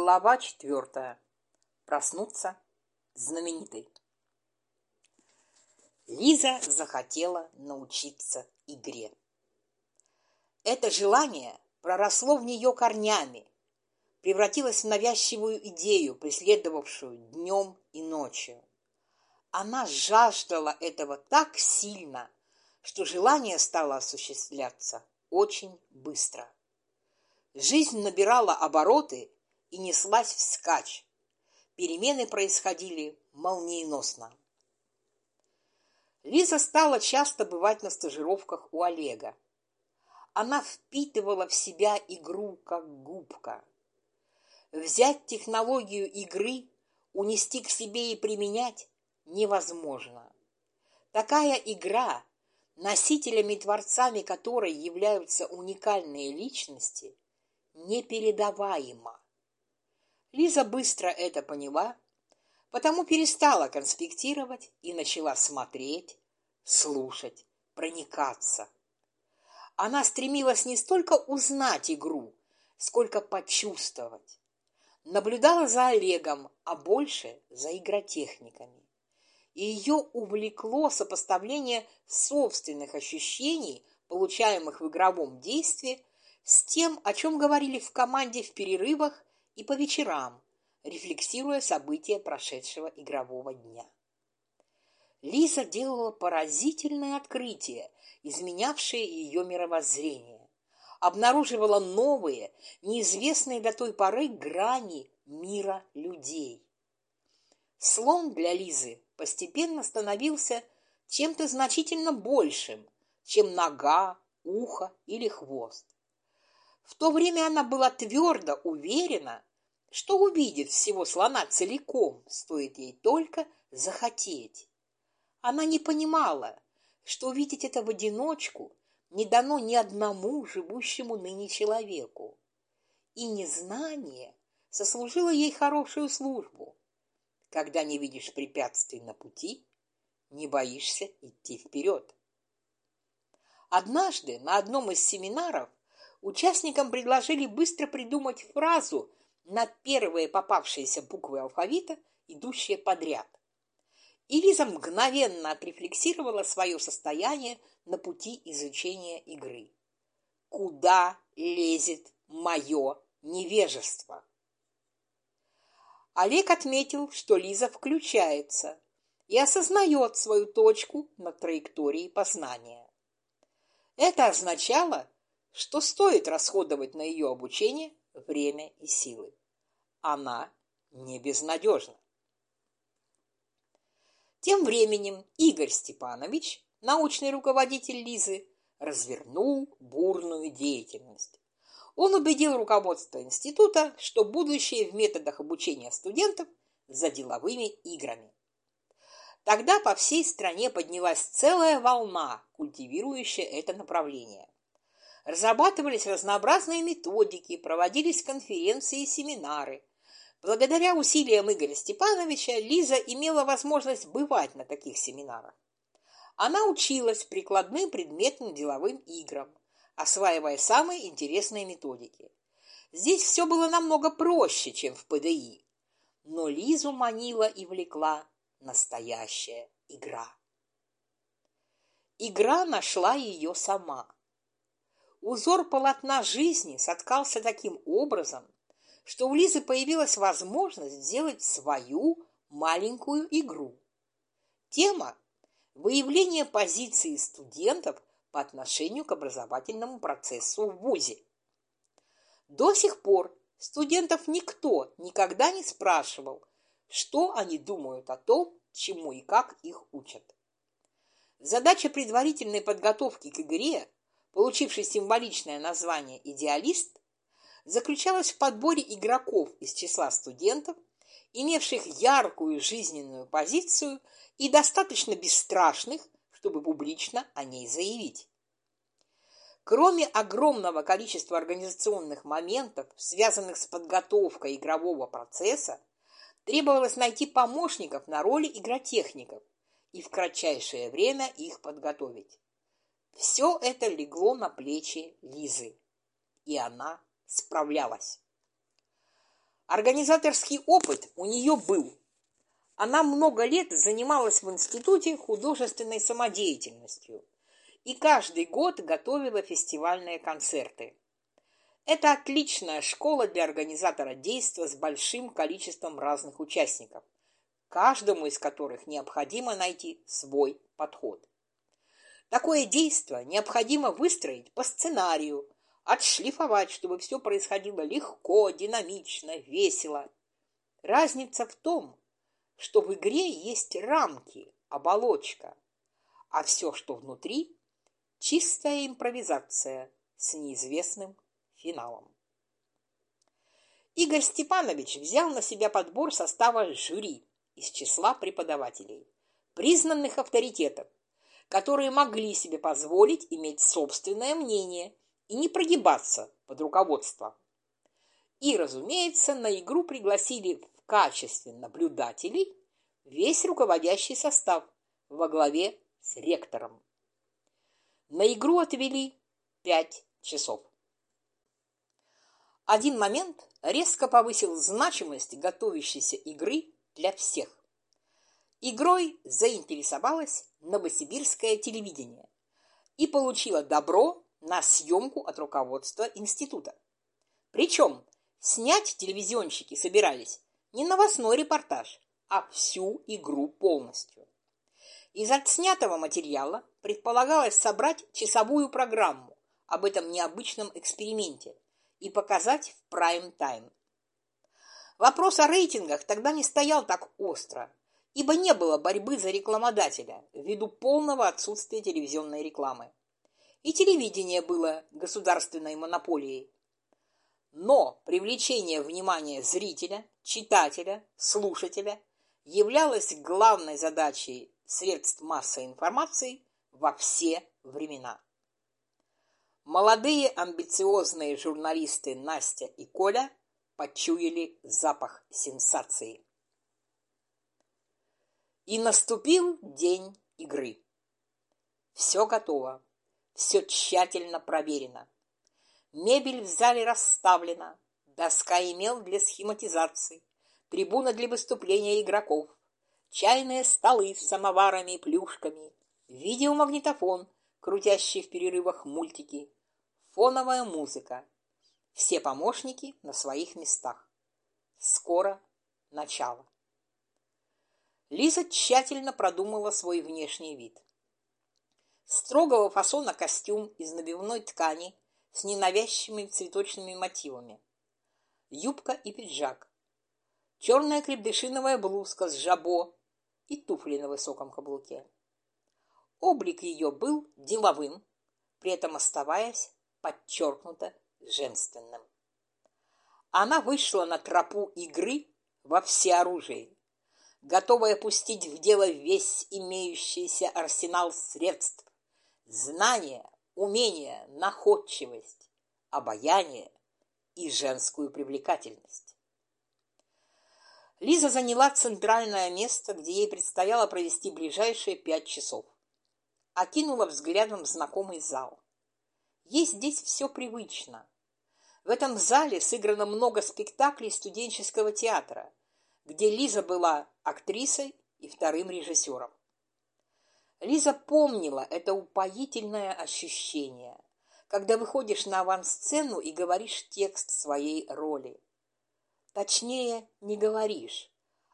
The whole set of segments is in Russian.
Глава четвертая. Проснуться знаменитой. Лиза захотела научиться игре. Это желание проросло в нее корнями, превратилось в навязчивую идею, преследовавшую днем и ночью. Она жаждала этого так сильно, что желание стало осуществляться очень быстро. Жизнь набирала обороты и неслась вскачь. Перемены происходили молниеносно. Лиза стала часто бывать на стажировках у Олега. Она впитывала в себя игру как губка. Взять технологию игры, унести к себе и применять невозможно. Такая игра, носителями и творцами которой являются уникальные личности, непередаваема. Лиза быстро это поняла, потому перестала конспектировать и начала смотреть, слушать, проникаться. Она стремилась не столько узнать игру, сколько почувствовать. Наблюдала за Олегом, а больше за игротехниками. И ее увлекло сопоставление собственных ощущений, получаемых в игровом действии, с тем, о чем говорили в команде в перерывах и по вечерам, рефлексируя события прошедшего игрового дня. Лиза делала поразительное открытие, изменявшее ее мировоззрение. Обнаруживала новые, неизвестные до той поры грани мира людей. Слон для Лизы постепенно становился чем-то значительно большим, чем нога, ухо или хвост. В то время она была твердо уверена, что увидит всего слона целиком, стоит ей только захотеть. Она не понимала, что увидеть это в одиночку не дано ни одному живущему ныне человеку. И незнание сослужило ей хорошую службу. Когда не видишь препятствий на пути, не боишься идти вперед. Однажды на одном из семинаров участникам предложили быстро придумать фразу на первые попавшиеся буквы алфавита, идущие подряд. И Лиза мгновенно отрефлексировала свое состояние на пути изучения игры. Куда лезет мое невежество? Олег отметил, что Лиза включается и осознает свою точку на траектории познания. Это означало, что стоит расходовать на ее обучение время и силы она не безнадежна. Тем временем Игорь Степанович, научный руководитель Лизы, развернул бурную деятельность. Он убедил руководство института, что будущее в методах обучения студентов за деловыми играми. Тогда по всей стране поднялась целая волна, культивирующая это направление. Разрабатывались разнообразные методики, проводились конференции и семинары, Благодаря усилиям Игоря Степановича Лиза имела возможность бывать на таких семинарах. Она училась прикладным предметным деловым играм, осваивая самые интересные методики. Здесь все было намного проще, чем в ПДИ, но Лизу манила и влекла настоящая игра. Игра нашла ее сама. Узор полотна жизни соткался таким образом, что у Лизы появилась возможность сделать свою маленькую игру. Тема – выявление позиции студентов по отношению к образовательному процессу в ВУЗе. До сих пор студентов никто никогда не спрашивал, что они думают о том, чему и как их учат. Задача предварительной подготовки к игре, получившей символичное название «Идеалист», заключалась в подборе игроков из числа студентов, имевших яркую жизненную позицию и достаточно бесстрашных, чтобы публично о ней заявить. Кроме огромного количества организационных моментов, связанных с подготовкой игрового процесса, требовалось найти помощников на роли игротехников и в кратчайшее время их подготовить. Все это легло на плечи Лизы, и она справлялась. Организаторский опыт у нее был. Она много лет занималась в институте художественной самодеятельностью и каждый год готовила фестивальные концерты. Это отличная школа для организатора действа с большим количеством разных участников, каждому из которых необходимо найти свой подход. Такое действо необходимо выстроить по сценарию, отшлифовать, чтобы все происходило легко, динамично, весело. Разница в том, что в игре есть рамки, оболочка, а все, что внутри – чистая импровизация с неизвестным финалом. Игорь Степанович взял на себя подбор состава жюри из числа преподавателей, признанных авторитетов, которые могли себе позволить иметь собственное мнение и не прогибаться под руководством. И, разумеется, на игру пригласили в качестве наблюдателей весь руководящий состав во главе с ректором. На игру отвели пять часов. Один момент резко повысил значимость готовящейся игры для всех. Игрой заинтересовалось новосибирское телевидение и получило добро на съемку от руководства института. Причем снять телевизионщики собирались не новостной репортаж, а всю игру полностью. Из отснятого материала предполагалось собрать часовую программу об этом необычном эксперименте – и показать в прайм-тайм. Вопрос о рейтингах тогда не стоял так остро, ибо не было борьбы за рекламодателя ввиду полного отсутствия телевизионной рекламы. И телевидение было государственной монополией. Но привлечение внимания зрителя, читателя, слушателя являлось главной задачей средств массовой информации во все времена. Молодые амбициозные журналисты Настя и Коля почуяли запах сенсации. И наступил день игры. Все готово, все тщательно проверено. Мебель в зале расставлена, доска имел для схематизации, трибуна для выступления игроков, чайные столы с самоварами и плюшками, видеомагнитофон, крутящий в перерывах мультики, фоновая музыка. Все помощники на своих местах. Скоро начало. Лиза тщательно продумала свой внешний вид. Строгого фасона костюм из набивной ткани с ненавязчивыми цветочными мотивами. Юбка и пиджак. Черная крепдышиновая блузка с жабо и туфли на высоком каблуке. Облик ее был деловым, при этом оставаясь подчеркнуто женственным. Она вышла на тропу игры во всеоружии, готовая пустить в дело весь имеющийся арсенал средств, знания, умения, находчивость, обаяние и женскую привлекательность. Лиза заняла центральное место, где ей предстояло провести ближайшие пять часов. Окинула взглядом знакомый зал. Ей здесь все привычно. В этом зале сыграно много спектаклей студенческого театра, где Лиза была актрисой и вторым режиссером. Лиза помнила это упоительное ощущение, когда выходишь на авансцену и говоришь текст своей роли. Точнее, не говоришь,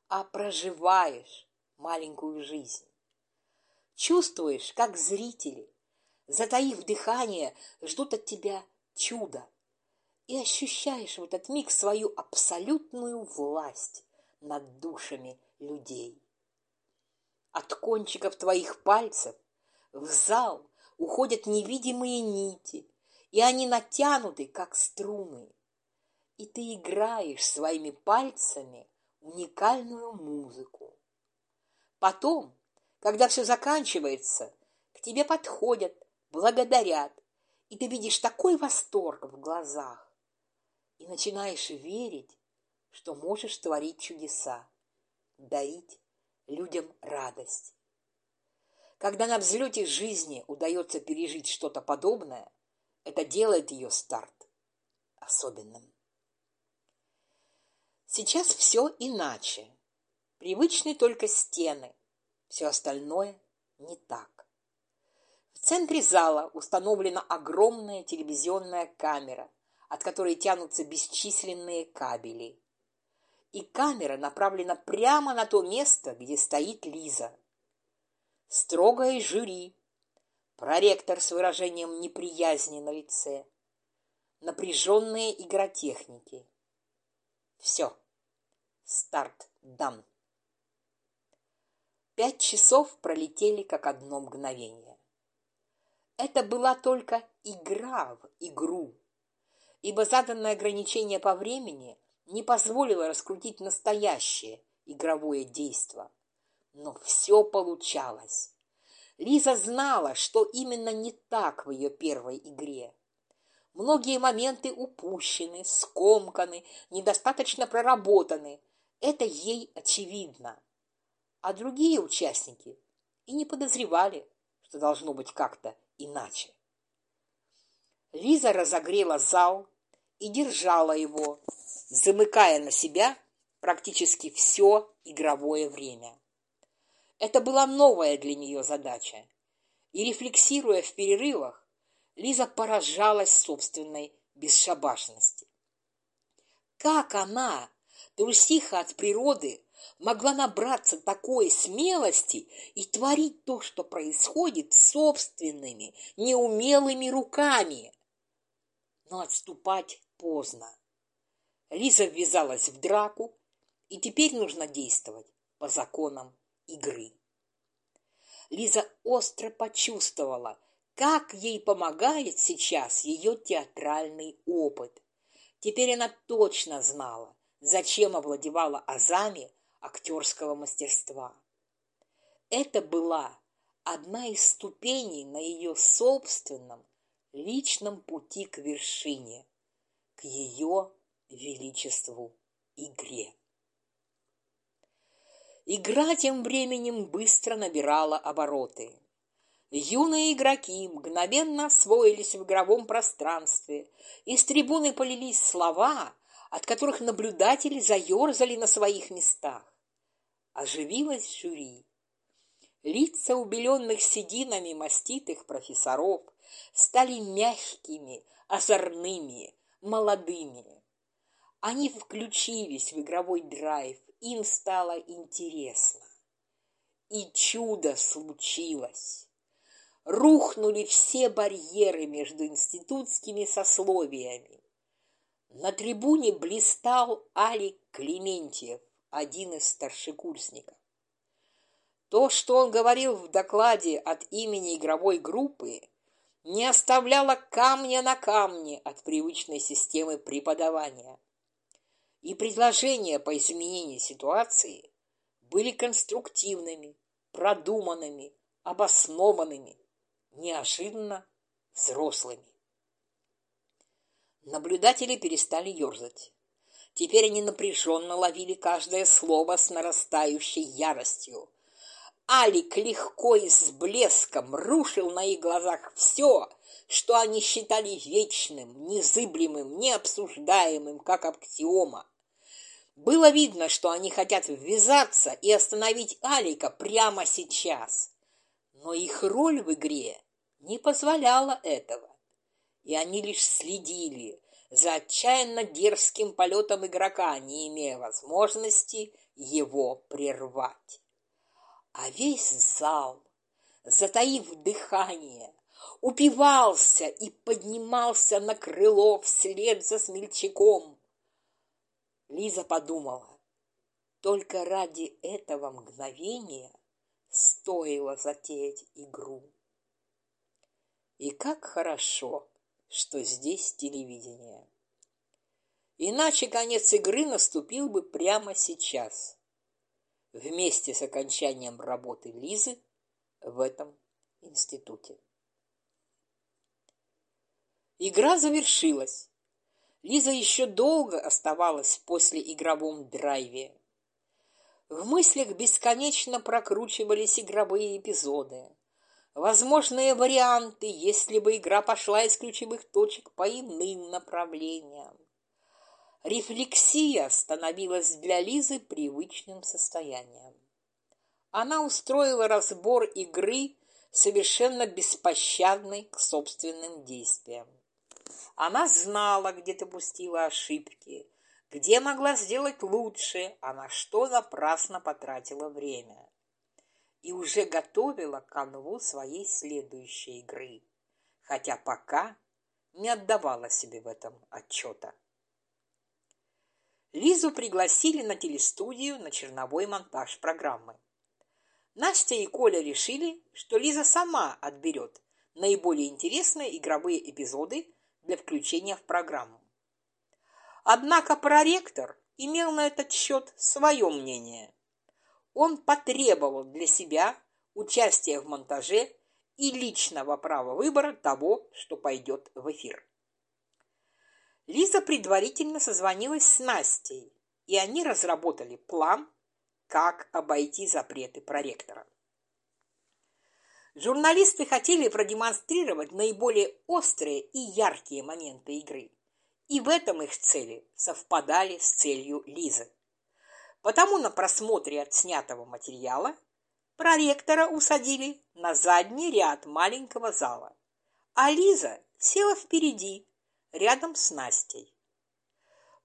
а проживаешь маленькую жизнь. Чувствуешь, как зрители, затаив дыхание, ждут от тебя чуда. И ощущаешь в этот миг свою абсолютную власть над душами людей. От кончиков твоих пальцев в зал уходят невидимые нити, и они натянуты, как струны. И ты играешь своими пальцами уникальную музыку. Потом, когда все заканчивается, к тебе подходят благодарят, и ты видишь такой восторг в глазах и начинаешь верить, что можешь творить чудеса, дарить людям радость. Когда на взлете жизни удается пережить что-то подобное, это делает ее старт особенным. Сейчас все иначе. Привычны только стены. Все остальное не так. В центре зала установлена огромная телевизионная камера, от которой тянутся бесчисленные кабели. И камера направлена прямо на то место, где стоит Лиза. Строгое жюри, проректор с выражением неприязни на лице, напряженные игротехники. Все. Старт дан. Пять часов пролетели как одно мгновение. Это была только игра в игру, ибо заданное ограничение по времени не позволило раскрутить настоящее игровое действо. Но все получалось. Лиза знала, что именно не так в ее первой игре. Многие моменты упущены, скомканы, недостаточно проработаны. Это ей очевидно. А другие участники и не подозревали, что должно быть как-то иначе. Лиза разогрела зал и держала его, замыкая на себя практически все игровое время. Это была новая для нее задача, и, рефлексируя в перерывах, Лиза поражалась собственной бесшабашности. Как она, трусиха от природы, могла набраться такой смелости и творить то, что происходит собственными, неумелыми руками? Но отступать поздно. Лиза ввязалась в драку, и теперь нужно действовать по законам игры. Лиза остро почувствовала, как ей помогает сейчас ее театральный опыт. Теперь она точно знала, зачем овладевала азами актерского мастерства. Это была одна из ступеней на ее собственном личном пути к вершине, ее величеству игре. Игра тем временем быстро набирала обороты. Юные игроки мгновенно освоились в игровом пространстве. Из трибуны полились слова, от которых наблюдатели заерзали на своих местах. Оживилось жюри. Лица убеленных сединами маститых профессоров стали мягкими, озорными, молодыми. Они включились в игровой драйв, им стало интересно. И чудо случилось рухнули все барьеры между институтскими сословиями. На трибуне блистал Алик Клементьев, один из старшекурсников. То, что он говорил в докладе от имени игровой группы, не оставляло камня на камне от привычной системы преподавания. И предложения по изменению ситуации были конструктивными, продуманными, обоснованными неожиданно взрослыми. Наблюдатели перестали ерзать. Теперь они напряженно ловили каждое слово с нарастающей яростью. Алик легко и с блеском рушил на их глазах все, что они считали вечным, незыблемым, необсуждаемым, как аксиома. Было видно, что они хотят ввязаться и остановить Алика прямо сейчас. Но их роль в игре не позволяла этого, и они лишь следили за отчаянно дерзким полетом игрока, не имея возможности его прервать. А весь зал, затаив дыхание, упивался и поднимался на крыло вслед за смельчаком. Лиза подумала, только ради этого мгновения стоило затеять игру. И как хорошо, что здесь телевидение. Иначе конец игры наступил бы прямо сейчас, вместе с окончанием работы Лизы в этом институте. Игра завершилась. Лиза еще долго оставалась после игровом драйве. В мыслях бесконечно прокручивались игровые эпизоды возможные варианты, если бы игра пошла из ключевых точек по иным направлениям. Рефлексия становилась для Лизы привычным состоянием. Она устроила разбор игры, совершенно беспощадный к собственным действиям. Она знала, где допустила ошибки, где могла сделать лучше, а на что напрасно потратила время. И уже готовила канву своей следующей игры, хотя пока не отдавала себе в этом отчета. Лизу пригласили на телестудию на черновой монтаж программы. Настя и Коля решили, что Лиза сама отберет наиболее интересные игровые эпизоды для включения в программу. Однако проректор имел на этот счет свое мнение. Он потребовал для себя участия в монтаже и личного права выбора того, что пойдет в эфир. Лиза предварительно созвонилась с Настей, и они разработали план, как обойти запреты проректора. Журналисты хотели продемонстрировать наиболее острые и яркие моменты игры, и в этом их цели совпадали с целью Лизы. Потому на просмотре отснятого материала проректора усадили на задний ряд маленького зала, а Лиза села впереди, рядом с Настей.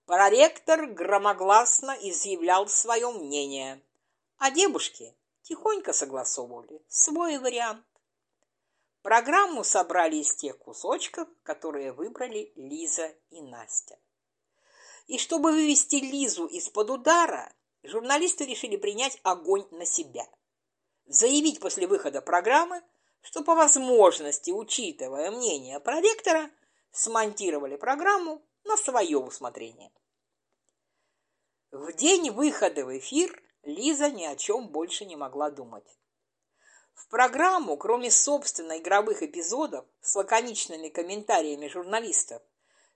Проректор громогласно изъявлял свое мнение, а девушки тихонько согласовывали свой вариант. Программу собрали из тех кусочков, которые выбрали Лиза и Настя. И чтобы вывести Лизу из-под удара, журналисты решили принять огонь на себя. Заявить после выхода программы, что по возможности, учитывая мнение проректора, смонтировали программу на свое усмотрение. В день выхода в эфир Лиза ни о чем больше не могла думать. В программу, кроме собственно игровых эпизодов с лаконичными комментариями журналистов,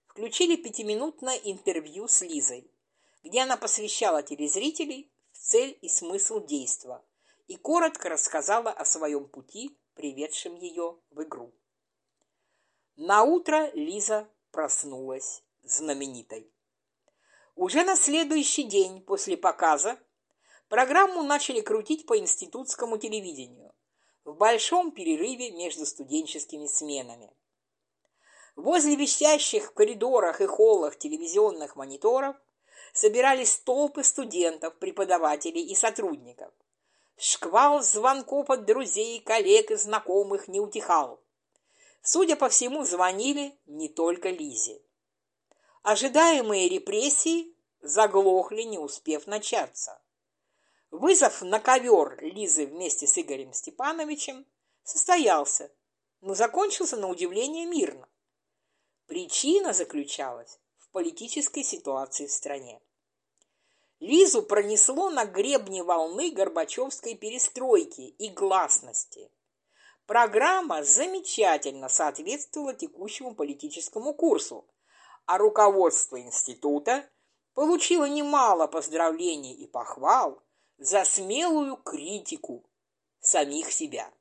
включили пятиминутное интервью с Лизой, где она посвящала телезрителей в цель и смысл действа и коротко рассказала о своем пути, приведшем ее в игру. На утро Лиза проснулась знаменитой. Уже на следующий день после показа программу начали крутить по институтскому телевидению в большом перерыве между студенческими сменами. Возле висящих в коридорах и холлах телевизионных мониторов собирались толпы студентов, преподавателей и сотрудников. Шквал звонков от друзей, коллег и знакомых не утихал. Судя по всему, звонили не только Лизе. Ожидаемые репрессии заглохли, не успев начаться. Вызов на ковер Лизы вместе с Игорем Степановичем состоялся, но закончился на удивление мирно. Причина заключалась в политической ситуации в стране. Лизу пронесло на гребне волны Горбачевской перестройки и гласности – Программа замечательно соответствовала текущему политическому курсу, а руководство института получило немало поздравлений и похвал за смелую критику самих себя.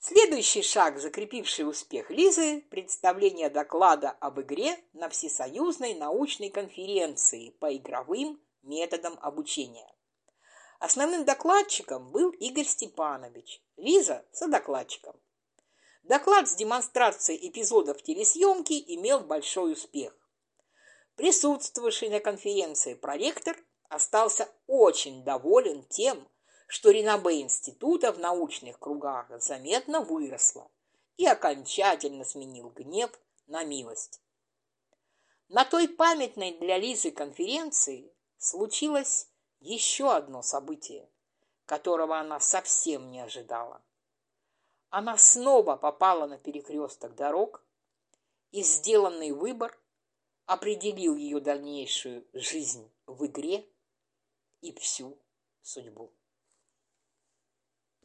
Следующий шаг, закрепивший успех Лизы – представление доклада об игре на Всесоюзной научной конференции по игровым методам обучения. Основным докладчиком был Игорь Степанович, Лиза – содокладчиком. Доклад с демонстрацией эпизодов телесъемки имел большой успех. Присутствовавший на конференции проректор остался очень доволен тем, что реноме института в научных кругах заметно выросло и окончательно сменил гнев на милость. На той памятной для Лизы конференции случилось еще одно событие, которого она совсем не ожидала. Она снова попала на перекресток дорог, и сделанный выбор определил ее дальнейшую жизнь в игре и всю судьбу.